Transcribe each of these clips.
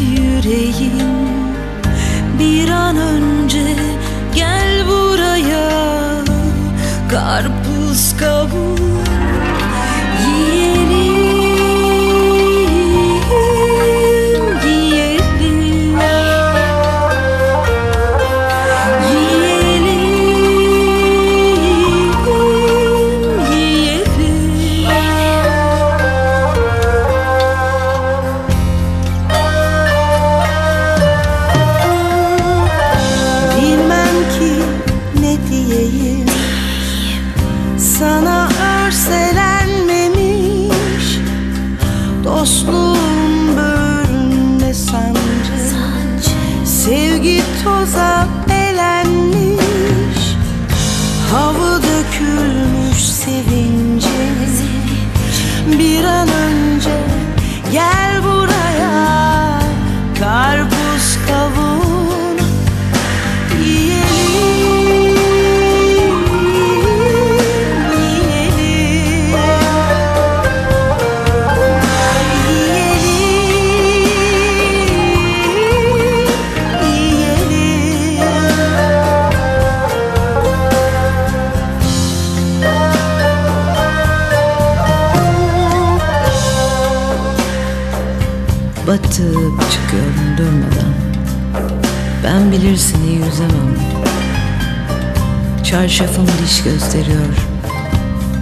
yüreğim. Bir an önce gel buraya. Karpuz kavun toza belenmiş Hava dökülmüş sevinci Bir an Batıp çıkıyorum durmadan. Ben bilirsin iyi yüzemem. Çarşafım diş gösteriyor.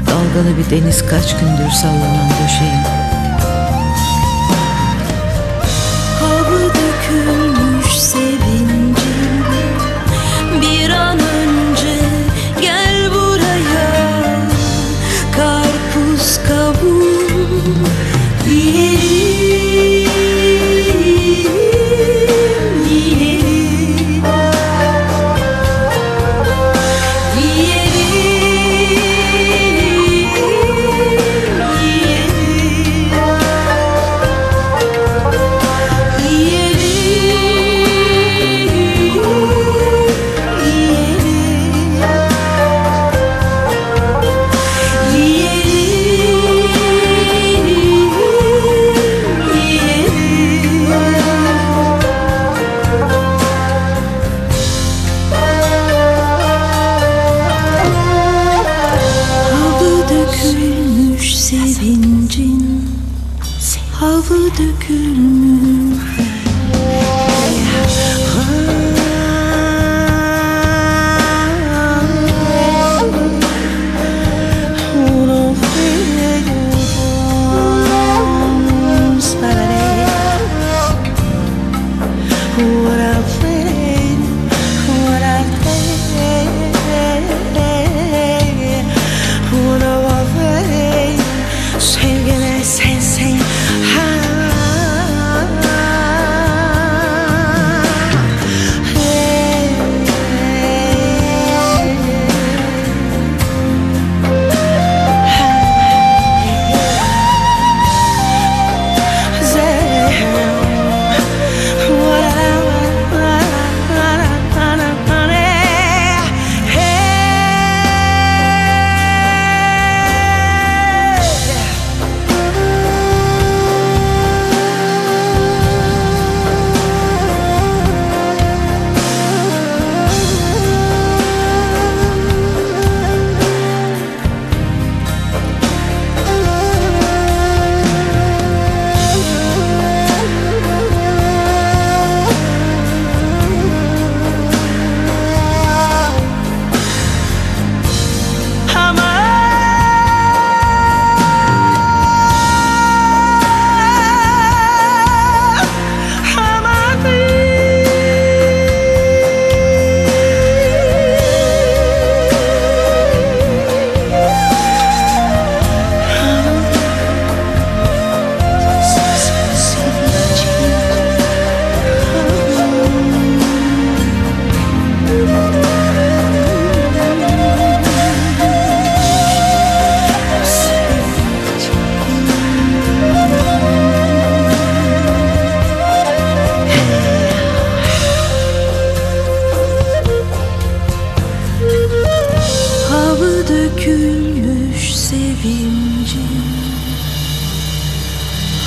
Dalgalı bir deniz kaç gündür sallanan döşeğim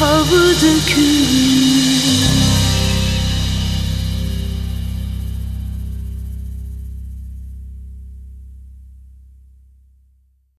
sevincim Hava dökülmüş